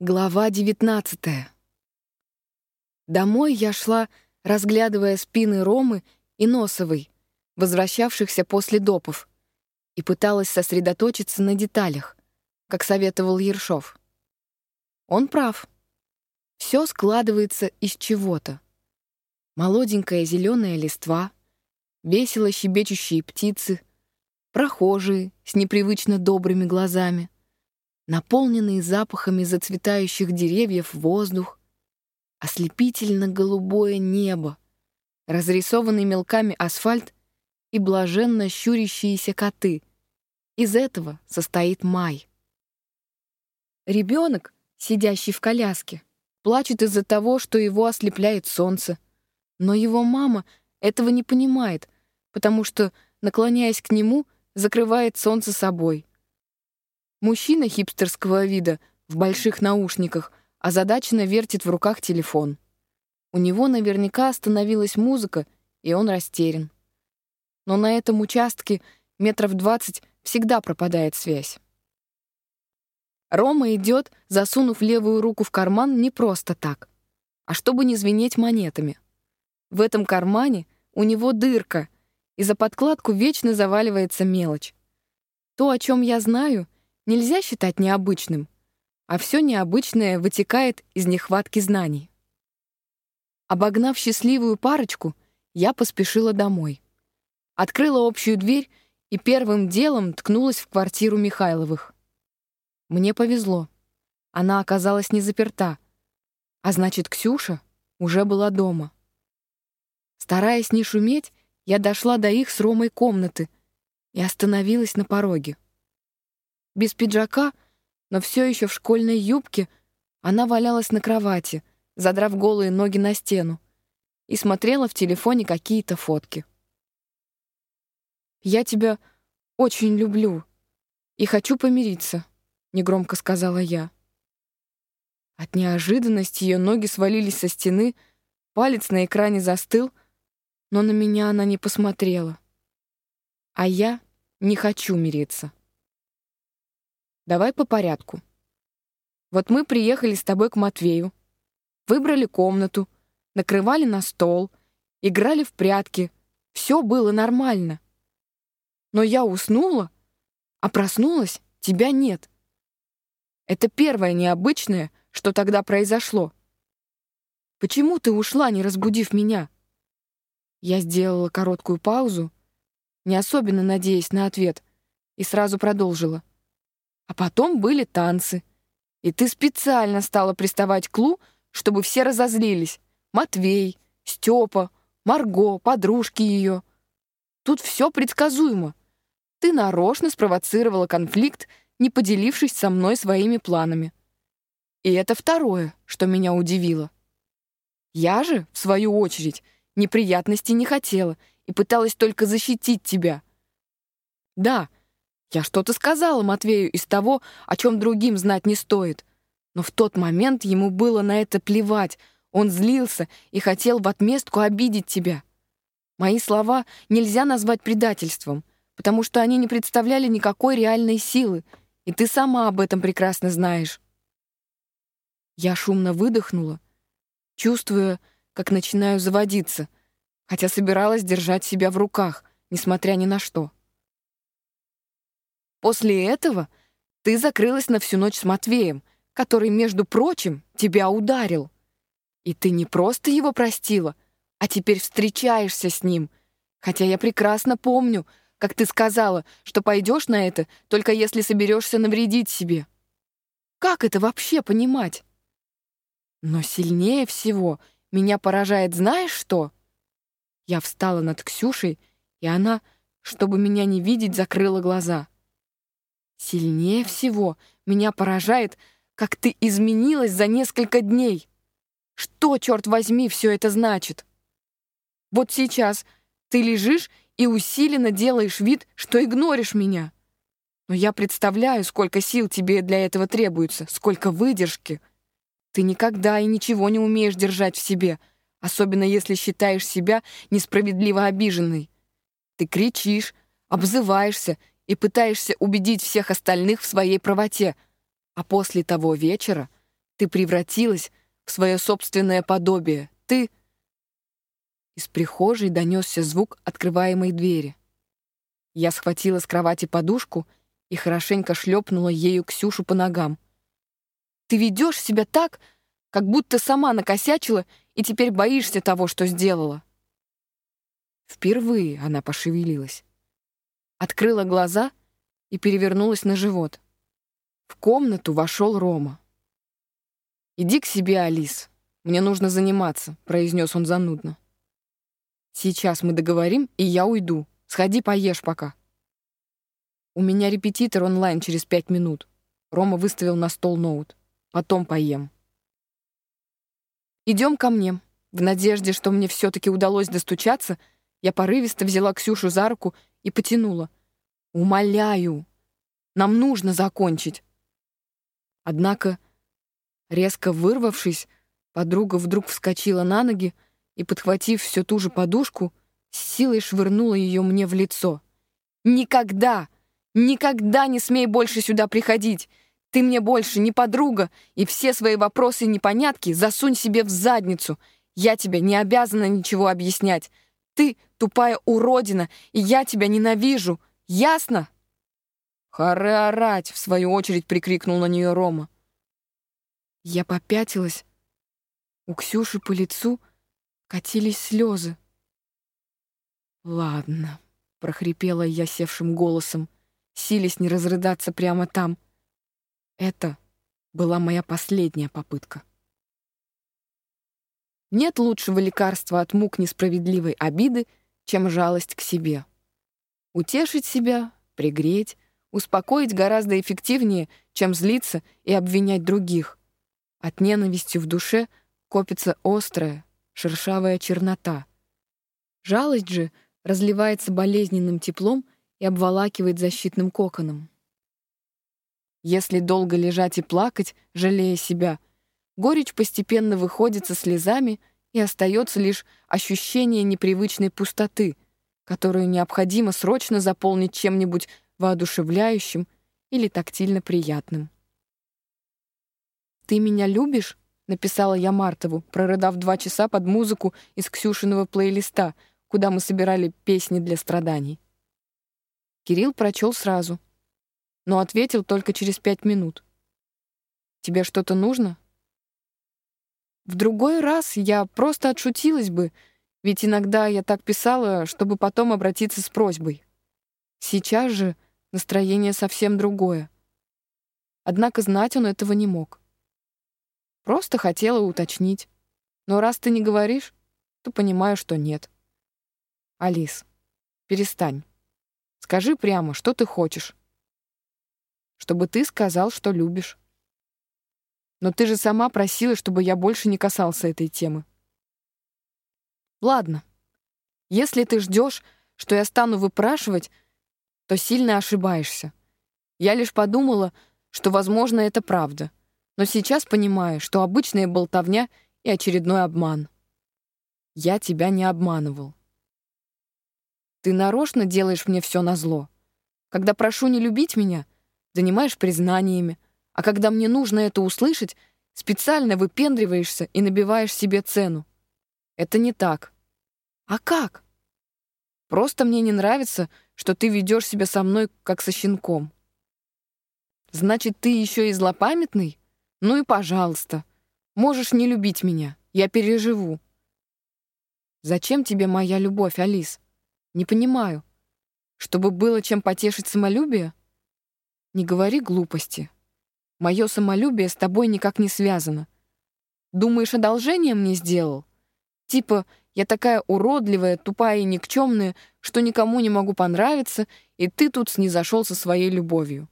Глава девятнадцатая. Домой я шла, разглядывая спины Ромы и Носовой, возвращавшихся после допов, и пыталась сосредоточиться на деталях, как советовал Ершов. Он прав. Все складывается из чего-то. Молоденькая зеленая листва, весело щебечущие птицы, прохожие с непривычно добрыми глазами, наполненный запахами зацветающих деревьев воздух, ослепительно-голубое небо, разрисованный мелками асфальт и блаженно щурящиеся коты. Из этого состоит май. Ребенок, сидящий в коляске, плачет из-за того, что его ослепляет солнце. Но его мама этого не понимает, потому что, наклоняясь к нему, закрывает солнце собой — Мужчина хипстерского вида в больших наушниках озадаченно вертит в руках телефон. У него наверняка остановилась музыка, и он растерян. Но на этом участке метров двадцать всегда пропадает связь. Рома идет, засунув левую руку в карман не просто так, а чтобы не звенеть монетами. В этом кармане у него дырка, и за подкладку вечно заваливается мелочь. То, о чем я знаю, нельзя считать необычным, а все необычное вытекает из нехватки знаний. Обогнав счастливую парочку, я поспешила домой. Открыла общую дверь и первым делом ткнулась в квартиру Михайловых. Мне повезло. Она оказалась не заперта, а значит, Ксюша уже была дома. Стараясь не шуметь, я дошла до их с Ромой комнаты и остановилась на пороге. Без пиджака, но все еще в школьной юбке, она валялась на кровати, задрав голые ноги на стену, и смотрела в телефоне какие-то фотки. «Я тебя очень люблю и хочу помириться», — негромко сказала я. От неожиданности ее ноги свалились со стены, палец на экране застыл, но на меня она не посмотрела. А я не хочу мириться. Давай по порядку. Вот мы приехали с тобой к Матвею, выбрали комнату, накрывали на стол, играли в прятки. Все было нормально. Но я уснула, а проснулась, тебя нет. Это первое необычное, что тогда произошло. Почему ты ушла, не разбудив меня? Я сделала короткую паузу, не особенно надеясь на ответ, и сразу продолжила. А потом были танцы. И ты специально стала приставать к Лу, чтобы все разозлились. Матвей, Степа, Марго, подружки ее. Тут все предсказуемо. Ты нарочно спровоцировала конфликт, не поделившись со мной своими планами. И это второе, что меня удивило. Я же, в свою очередь, неприятностей не хотела и пыталась только защитить тебя. Да, я что-то сказала Матвею из того, о чем другим знать не стоит. Но в тот момент ему было на это плевать. Он злился и хотел в отместку обидеть тебя. Мои слова нельзя назвать предательством, потому что они не представляли никакой реальной силы, и ты сама об этом прекрасно знаешь. Я шумно выдохнула, чувствуя, как начинаю заводиться, хотя собиралась держать себя в руках, несмотря ни на что. После этого ты закрылась на всю ночь с Матвеем, который, между прочим, тебя ударил. И ты не просто его простила, а теперь встречаешься с ним. Хотя я прекрасно помню, как ты сказала, что пойдешь на это, только если соберешься навредить себе. Как это вообще понимать? Но сильнее всего меня поражает знаешь что? Я встала над Ксюшей, и она, чтобы меня не видеть, закрыла глаза. Сильнее всего меня поражает, как ты изменилась за несколько дней. Что, черт возьми, все это значит? Вот сейчас ты лежишь и усиленно делаешь вид, что игноришь меня. Но я представляю, сколько сил тебе для этого требуется, сколько выдержки. Ты никогда и ничего не умеешь держать в себе, особенно если считаешь себя несправедливо обиженной. Ты кричишь, обзываешься и пытаешься убедить всех остальных в своей правоте, а после того вечера Ты превратилась в свое собственное подобие. Ты...» Из прихожей донесся звук открываемой двери. Я схватила с кровати подушку и хорошенько шлепнула ею Ксюшу по ногам. «Ты ведешь себя так, как будто сама накосячила и теперь боишься того, что сделала». Впервые она пошевелилась. Открыла глаза и перевернулась на живот. В комнату вошел Рома. «Иди к себе, Алис. Мне нужно заниматься», — произнес он занудно. «Сейчас мы договорим, и я уйду. Сходи поешь пока». «У меня репетитор онлайн через пять минут». Рома выставил на стол ноут. «Потом поем». «Идем ко мне». В надежде, что мне все-таки удалось достучаться, я порывисто взяла Ксюшу за руку и потянула. «Умоляю, нам нужно закончить». Однако, резко вырвавшись, подруга вдруг вскочила на ноги и, подхватив всю ту же подушку, с силой швырнула ее мне в лицо. «Никогда! Никогда не смей больше сюда приходить! Ты мне больше не подруга, и все свои вопросы и непонятки засунь себе в задницу. Я тебе не обязана ничего объяснять. Ты тупая уродина, и я тебя ненавижу. Ясно?» «Харе орать!» — в свою очередь прикрикнул на нее Рома. Я попятилась. У Ксюши по лицу катились слезы. «Ладно», — прохрипела я севшим голосом, силясь не разрыдаться прямо там. Это была моя последняя попытка. Нет лучшего лекарства от мук несправедливой обиды, чем жалость к себе. Утешить себя, пригреть, успокоить гораздо эффективнее, чем злиться и обвинять других. От ненависти в душе копится острая, шершавая чернота. Жалость же — разливается болезненным теплом и обволакивает защитным коконом. Если долго лежать и плакать, жалея себя, горечь постепенно выходит со слезами и остается лишь ощущение непривычной пустоты, которую необходимо срочно заполнить чем-нибудь воодушевляющим или тактильно приятным. «Ты меня любишь?» — написала я Мартову, прорыдав два часа под музыку из Ксюшиного плейлиста — куда мы собирали песни для страданий. Кирилл прочел сразу, но ответил только через пять минут. «Тебе что-то нужно?» В другой раз я просто отшутилась бы, ведь иногда я так писала, чтобы потом обратиться с просьбой. Сейчас же настроение совсем другое. Однако знать он этого не мог. Просто хотела уточнить. Но раз ты не говоришь, то понимаю, что нет. Алис, перестань. Скажи прямо, что ты хочешь. Чтобы ты сказал, что любишь. Но ты же сама просила, чтобы я больше не касался этой темы. Ладно. Если ты ждешь, что я стану выпрашивать, то сильно ошибаешься. Я лишь подумала, что, возможно, это правда. Но сейчас понимаю, что обычная болтовня и очередной обман. Я тебя не обманывал. Ты нарочно делаешь мне все назло. Когда прошу не любить меня, занимаешь признаниями, а когда мне нужно это услышать, специально выпендриваешься и набиваешь себе цену. Это не так. А как? Просто мне не нравится, что ты ведешь себя со мной, как со щенком. Значит, ты еще и злопамятный? Ну и пожалуйста. Можешь не любить меня. Я переживу. Зачем тебе моя любовь, Алис? Не понимаю. Чтобы было чем потешить самолюбие? Не говори глупости. Мое самолюбие с тобой никак не связано. Думаешь, одолжение мне сделал? Типа, я такая уродливая, тупая и никчемная, что никому не могу понравиться, и ты тут снизошел со своей любовью.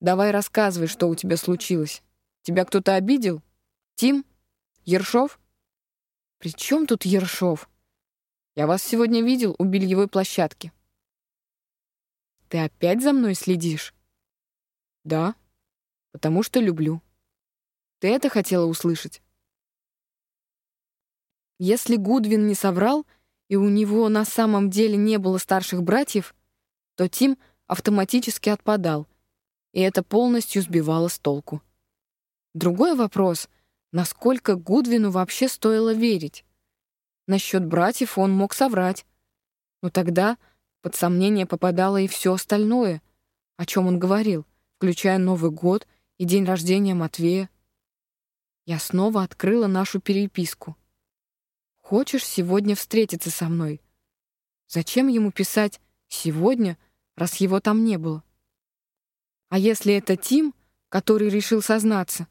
Давай рассказывай, что у тебя случилось. Тебя кто-то обидел? Тим? Ершов? При чем тут Ершов? Я вас сегодня видел у бельевой площадки. Ты опять за мной следишь? Да, потому что люблю. Ты это хотела услышать? Если Гудвин не соврал, и у него на самом деле не было старших братьев, то Тим автоматически отпадал, и это полностью сбивало с толку. Другой вопрос — насколько Гудвину вообще стоило верить? Насчет братьев он мог соврать. Но тогда под сомнение попадало и все остальное, о чем он говорил, включая Новый год и день рождения Матвея. Я снова открыла нашу переписку. «Хочешь сегодня встретиться со мной?» Зачем ему писать «сегодня», раз его там не было? А если это Тим, который решил сознаться,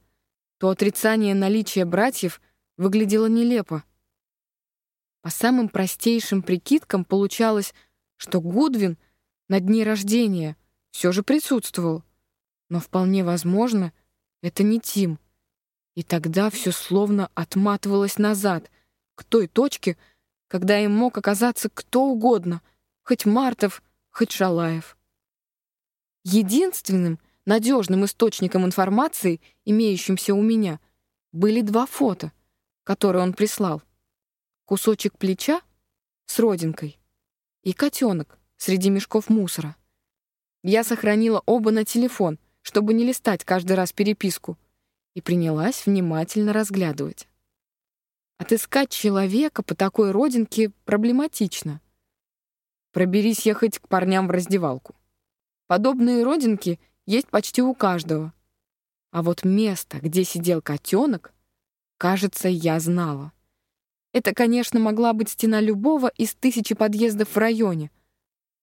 то отрицание наличия братьев выглядело нелепо. По самым простейшим прикидкам получалось, что Гудвин на дне рождения все же присутствовал. Но вполне возможно, это не Тим. И тогда все словно отматывалось назад, к той точке, когда им мог оказаться кто угодно, хоть Мартов, хоть Шалаев. Единственным надежным источником информации, имеющимся у меня, были два фото, которые он прислал. Кусочек плеча с родинкой и котенок среди мешков мусора. Я сохранила оба на телефон, чтобы не листать каждый раз переписку, и принялась внимательно разглядывать. Отыскать человека по такой родинке проблематично. Проберись ехать к парням в раздевалку. Подобные родинки есть почти у каждого. А вот место, где сидел котенок, кажется, я знала. Это, конечно, могла быть стена любого из тысячи подъездов в районе,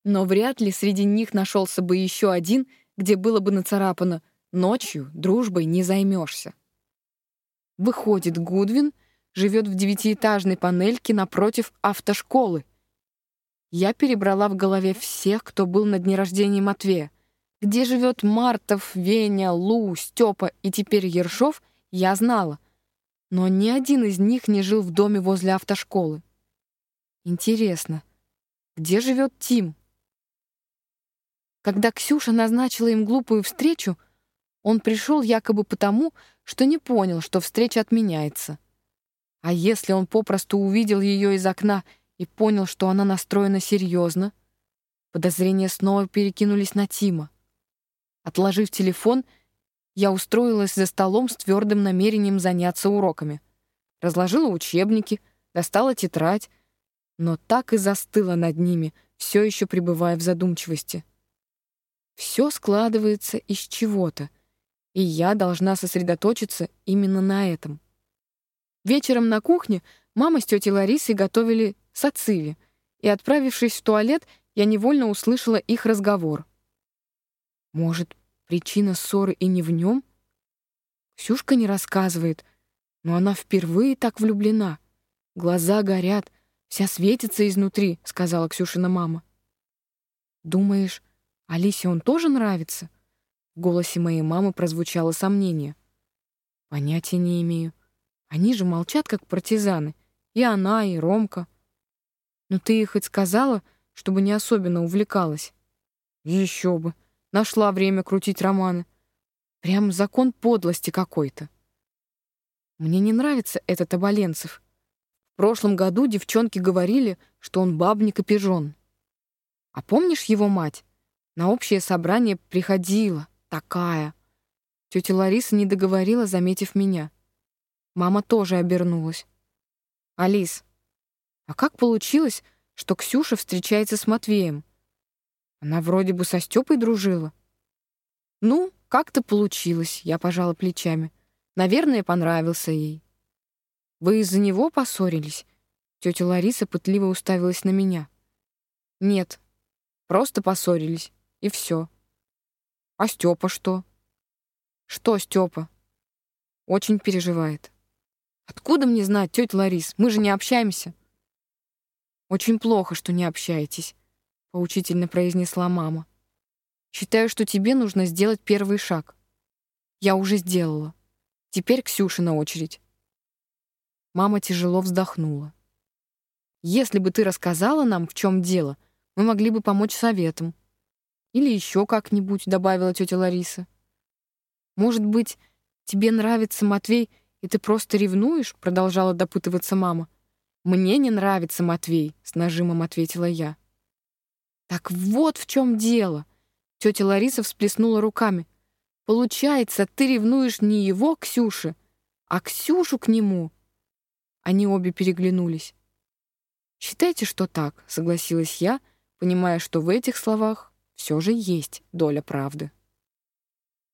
но вряд ли среди них нашелся бы еще один, где было бы нацарапано «Ночью дружбой не займешься». Выходит, Гудвин живет в девятиэтажной панельке напротив автошколы. Я перебрала в голове всех, кто был на дне рождения Матвея. Где живет Мартов, Веня, Лу, Степа и теперь Ершов, я знала. Но ни один из них не жил в доме возле автошколы. Интересно, где живет Тим? Когда Ксюша назначила им глупую встречу, он пришел якобы потому, что не понял, что встреча отменяется. А если он попросту увидел ее из окна и понял, что она настроена серьезно, подозрения снова перекинулись на Тима. Отложив телефон, я устроилась за столом с твердым намерением заняться уроками. Разложила учебники, достала тетрадь, но так и застыла над ними, все еще пребывая в задумчивости. Все складывается из чего-то, и я должна сосредоточиться именно на этом. Вечером на кухне мама с тетей Ларисой готовили сациви, и, отправившись в туалет, я невольно услышала их разговор. Может, причина ссоры и не в нем? Ксюшка не рассказывает, но она впервые так влюблена. Глаза горят, вся светится изнутри, сказала Ксюшина мама. Думаешь, Алисе он тоже нравится? В голосе моей мамы прозвучало сомнение. Понятия не имею. Они же молчат, как партизаны. И она, и Ромка. Но ты ей хоть сказала, чтобы не особенно увлекалась? Еще бы. Нашла время крутить романы. Прям закон подлости какой-то. Мне не нравится этот Оболенцев. В прошлом году девчонки говорили, что он бабник и пижон. А помнишь его мать? На общее собрание приходила. Такая. Тетя Лариса не договорила, заметив меня. Мама тоже обернулась. «Алис, а как получилось, что Ксюша встречается с Матвеем? Она вроде бы со Стёпой дружила». «Ну, как-то получилось», — я пожала плечами. «Наверное, понравился ей». «Вы из-за него поссорились?» Тетя Лариса пытливо уставилась на меня. «Нет, просто поссорились, и все. А Степа что?» «Что Степа?» «Очень переживает». Откуда мне знать, тетя Ларис? Мы же не общаемся. Очень плохо, что не общаетесь, поучительно произнесла мама. Считаю, что тебе нужно сделать первый шаг. Я уже сделала. Теперь Ксюшина очередь. Мама тяжело вздохнула. Если бы ты рассказала нам, в чем дело, мы могли бы помочь советом. Или еще как-нибудь, добавила тетя Лариса. Может быть, тебе нравится Матвей «И ты просто ревнуешь?» — продолжала допытываться мама. «Мне не нравится Матвей», — с нажимом ответила я. «Так вот в чем дело!» Тетя Лариса всплеснула руками. Получается, ты ревнуешь не его Ксюше, а Ксюшу к нему. Они обе переглянулись. «Считайте, что так», — согласилась я, понимая, что в этих словах все же есть доля правды.